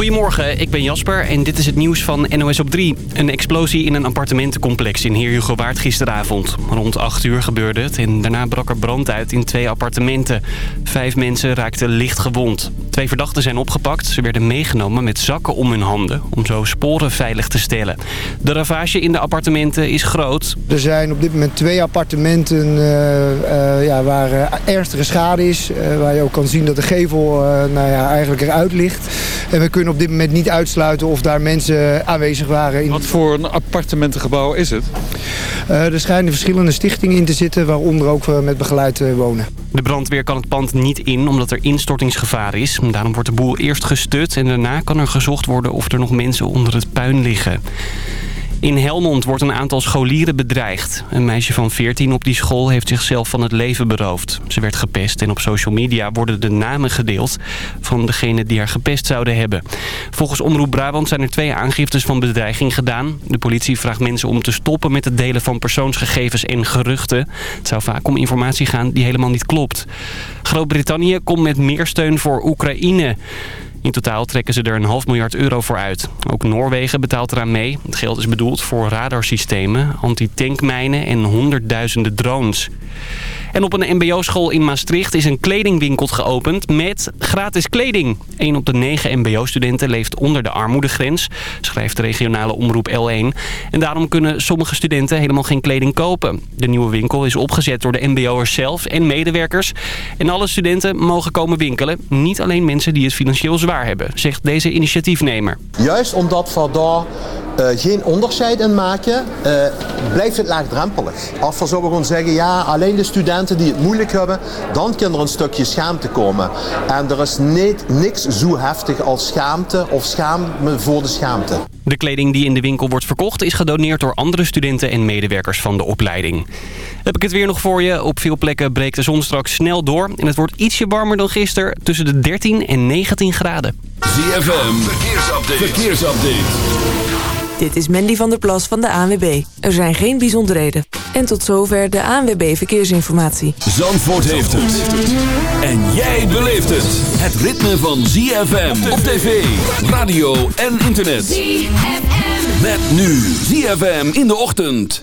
Goedemorgen, ik ben Jasper en dit is het nieuws van NOS op 3. Een explosie in een appartementencomplex in Heer Hugo Waard gisteravond. Rond 8 uur gebeurde het en daarna brak er brand uit in twee appartementen. Vijf mensen raakten licht gewond. Twee verdachten zijn opgepakt. Ze werden meegenomen met zakken om hun handen om zo sporen veilig te stellen. De ravage in de appartementen is groot. Er zijn op dit moment twee appartementen uh, uh, ja, waar uh, ernstige schade is. waar je ook kan zien dat de gevel nou ja, eigenlijk eruit ligt. En we kunnen op dit moment niet uitsluiten of daar mensen aanwezig waren. Wat voor een appartementengebouw is het? er schijnen verschillende stichtingen in te zitten, waaronder ook met begeleid wonen. De brandweer kan het pand niet in omdat er instortingsgevaar is. Daarom wordt de boel eerst gestut en daarna kan er gezocht worden of er nog mensen onder het puin liggen. In Helmond wordt een aantal scholieren bedreigd. Een meisje van 14 op die school heeft zichzelf van het leven beroofd. Ze werd gepest en op social media worden de namen gedeeld... van degene die haar gepest zouden hebben. Volgens Omroep Brabant zijn er twee aangiftes van bedreiging gedaan. De politie vraagt mensen om te stoppen met het delen van persoonsgegevens en geruchten. Het zou vaak om informatie gaan die helemaal niet klopt. Groot-Brittannië komt met meer steun voor Oekraïne... In totaal trekken ze er een half miljard euro voor uit. Ook Noorwegen betaalt eraan mee. Het geld is bedoeld voor radarsystemen, anti-tankmijnen en honderdduizenden drones. En op een mbo-school in Maastricht is een kledingwinkel geopend met gratis kleding. Een op de negen mbo-studenten leeft onder de armoedegrens, schrijft de regionale omroep L1. En daarom kunnen sommige studenten helemaal geen kleding kopen. De nieuwe winkel is opgezet door de mbo'ers zelf en medewerkers. En alle studenten mogen komen winkelen. Niet alleen mensen die het financieel zwaar hebben, zegt deze initiatiefnemer. Juist omdat we daar uh, geen onderscheid in maken, uh, blijft het laagdrempelig. Als we zo gewoon zeggen, ja, alleen de studenten die het moeilijk hebben, dan kan er een stukje schaamte komen. En er is niet, niks zo heftig als schaamte of schaamte voor de schaamte. De kleding die in de winkel wordt verkocht is gedoneerd door andere studenten en medewerkers van de opleiding. Heb ik het weer nog voor je. Op veel plekken breekt de zon straks snel door. En het wordt ietsje warmer dan gisteren, tussen de 13 en 19 graden. ZFM, verkeersupdate. verkeersupdate. Dit is Mandy van der Plas van de ANWB. Er zijn geen bijzonderheden. En tot zover de ANWB Verkeersinformatie. Zandvoort heeft het. En jij beleeft het. Het ritme van ZFM op tv, radio en internet. ZFM. Met nu ZFM in de ochtend.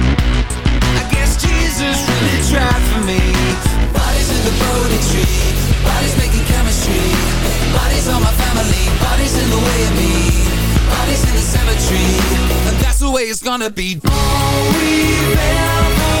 Jesus really tried for me. Bodies in the Bodhi tree, bodies making chemistry. Bodies on my family, bodies in the way of me. Bodies in the cemetery, and that's the way it's gonna be. All we've ever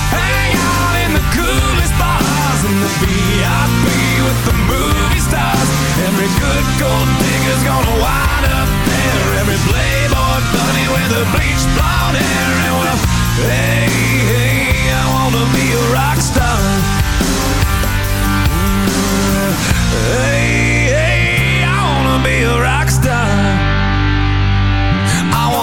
hang out in the coolest bars in the VIP with the movie stars. Every good gold digger's gonna wind up there. Every playboy bunny with the bleached blonde hair. And well, hey, hey, I wanna be a rock star. Mm, hey, hey, I wanna be a rock star.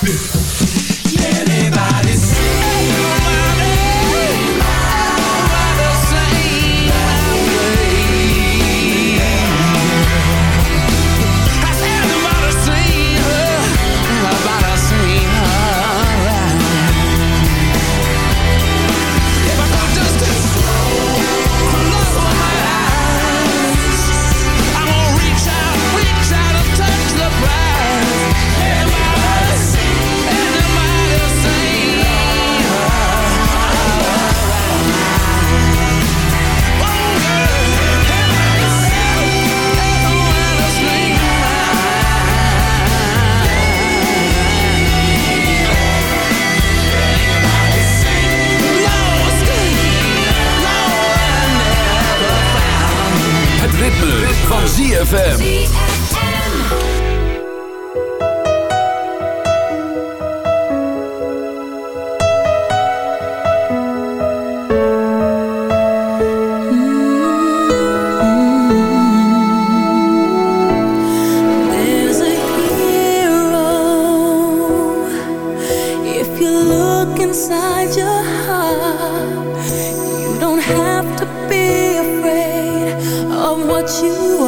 This. What you are.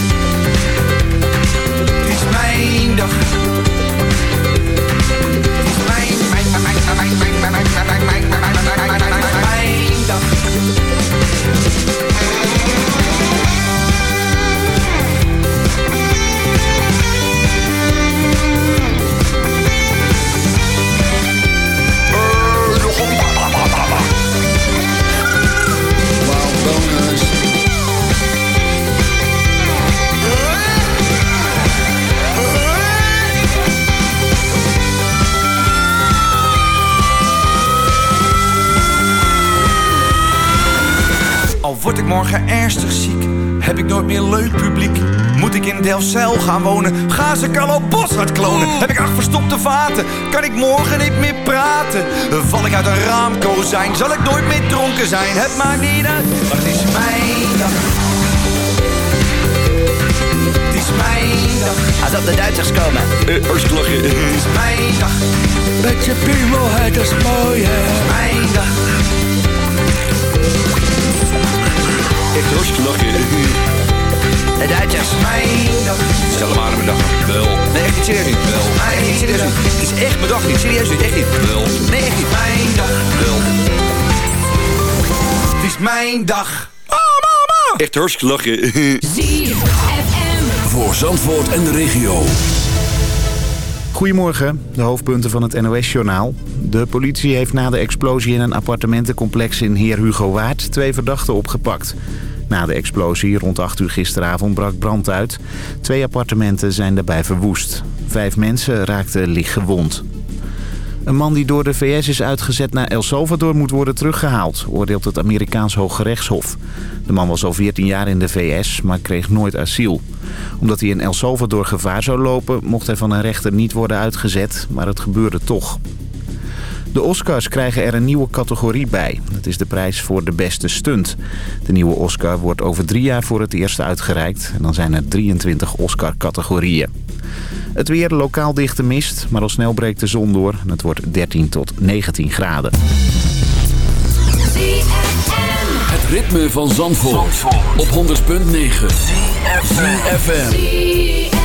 Word ik morgen ernstig ziek, heb ik nooit meer leuk publiek. Moet ik in Delfzijl gaan wonen, ga ze Carlo Boshart klonen. Heb ik acht verstopte vaten, kan ik morgen niet meer praten. Val ik uit een raamkozijn, zal ik nooit meer dronken zijn. Het maakt niet uit, maar het is mijn dag. Het is mijn dag. Als op de Duitsers komen. Lachen. Het is mijn dag. Met je piemel, het is mooi, hè. Het is mijn dag. Echt hartstikke lachen. De Duitsers. Mijn dag. Stel hem aan mijn dag. Wel. Nee, echt niet serieus niet. Wel. Nee, niet serieus niet. Het is echt mijn dag niet. Serieus niet. Echt niet. Wel. Nee, echt niet. Mijn dag. Wel. Het is mijn dag. Oh, mama. Echt hartstikke lachen. Voor Zandvoort en de regio. Goedemorgen, de hoofdpunten van het NOS-journaal. De politie heeft na de explosie in een appartementencomplex in Heer Hugo Waard twee verdachten opgepakt. Na de explosie rond 8 uur gisteravond brak brand uit. Twee appartementen zijn daarbij verwoest. Vijf mensen raakten licht gewond. Een man die door de VS is uitgezet naar El Salvador moet worden teruggehaald, oordeelt het Amerikaans Hooggerechtshof. De man was al 14 jaar in de VS, maar kreeg nooit asiel. Omdat hij in El Salvador gevaar zou lopen, mocht hij van een rechter niet worden uitgezet, maar het gebeurde toch. De Oscars krijgen er een nieuwe categorie bij. Dat is de prijs voor de beste stunt. De nieuwe Oscar wordt over drie jaar voor het eerst uitgereikt. En dan zijn er 23 Oscar-categorieën. Het weer lokaal dichte mist, maar al snel breekt de zon door. En het wordt 13 tot 19 graden. Het ritme van Zandvoort, op 100.9. FM.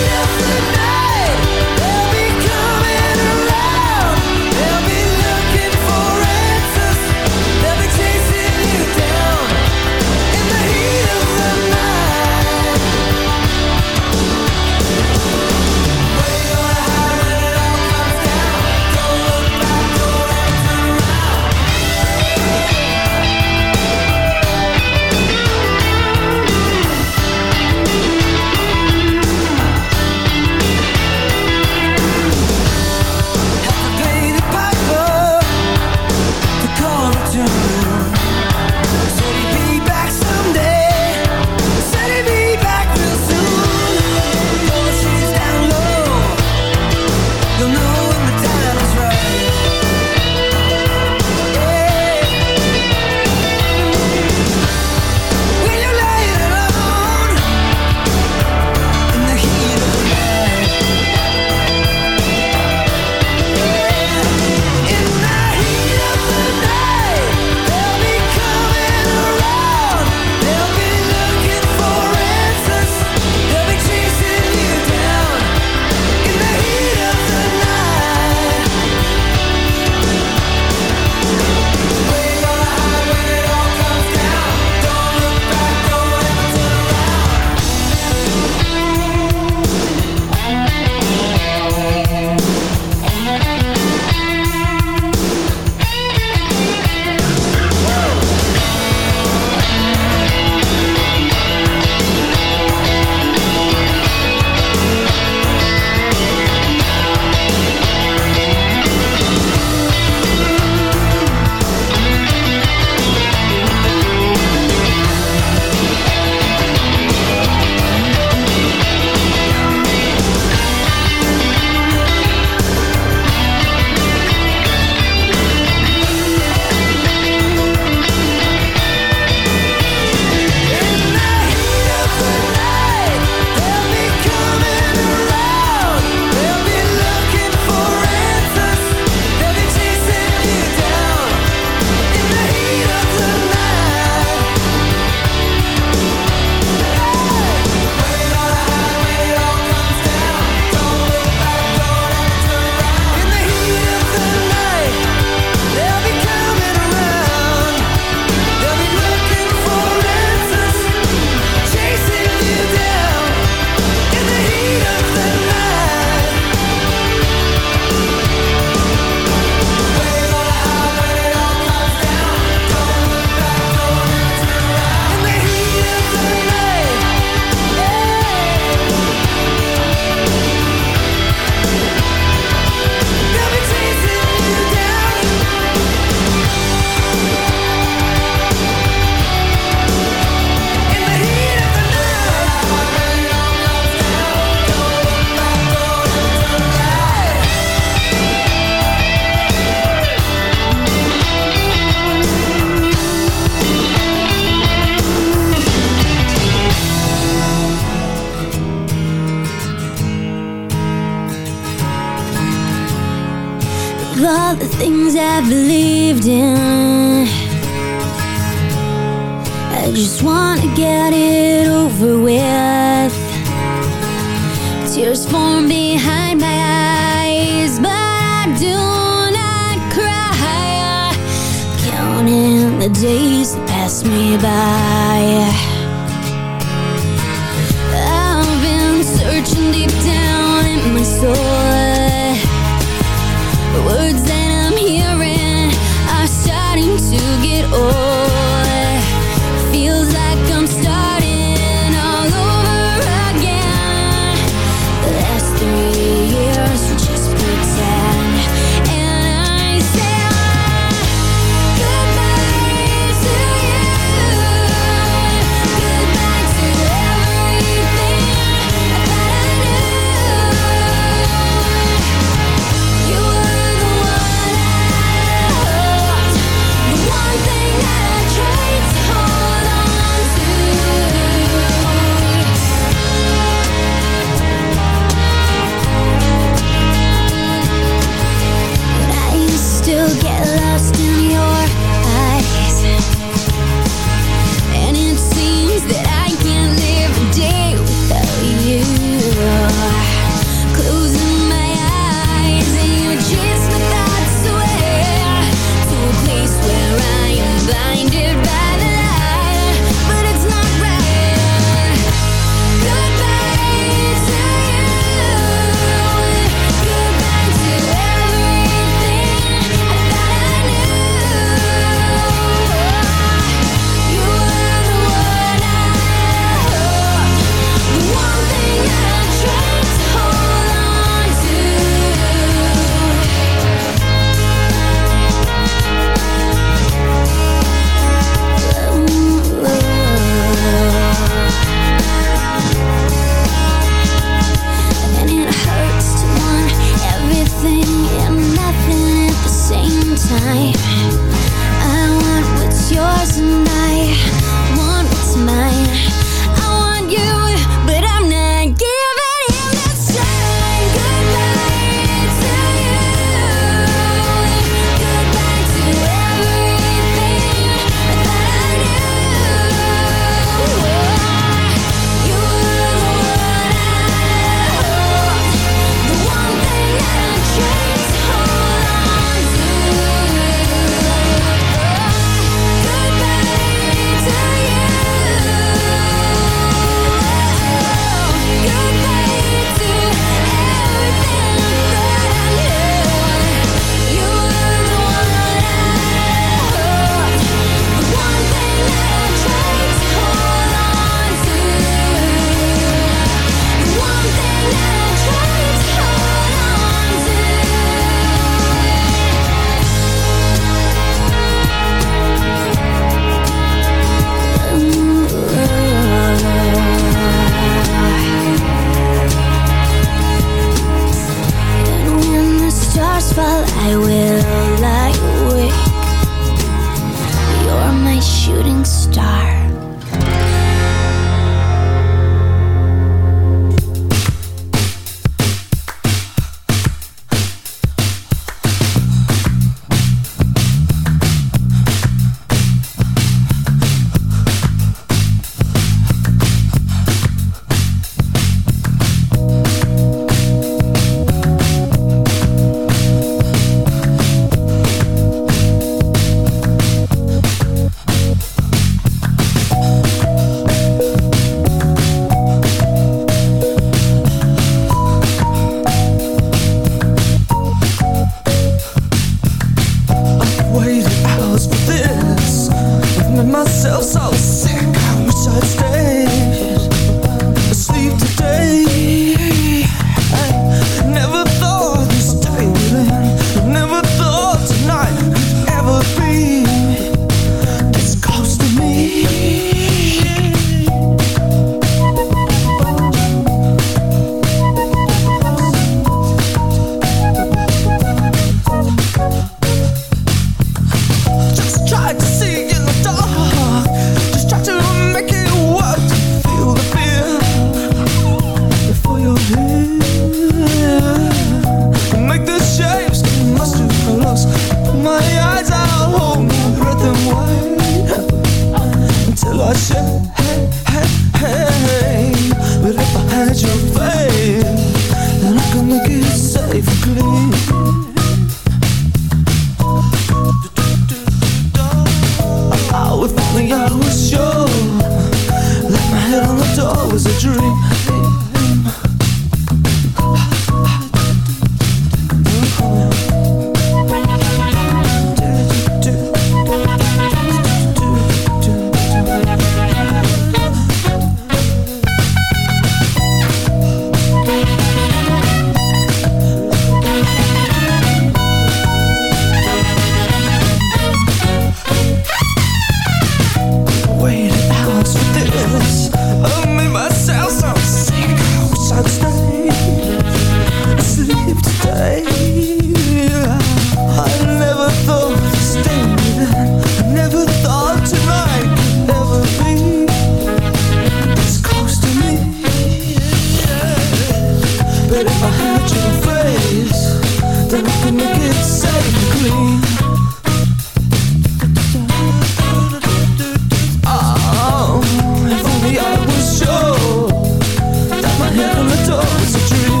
Open the door. was a dream